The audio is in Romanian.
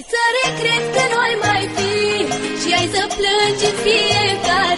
Ai să regret că noi mai fi Și ai să plângi în fiecare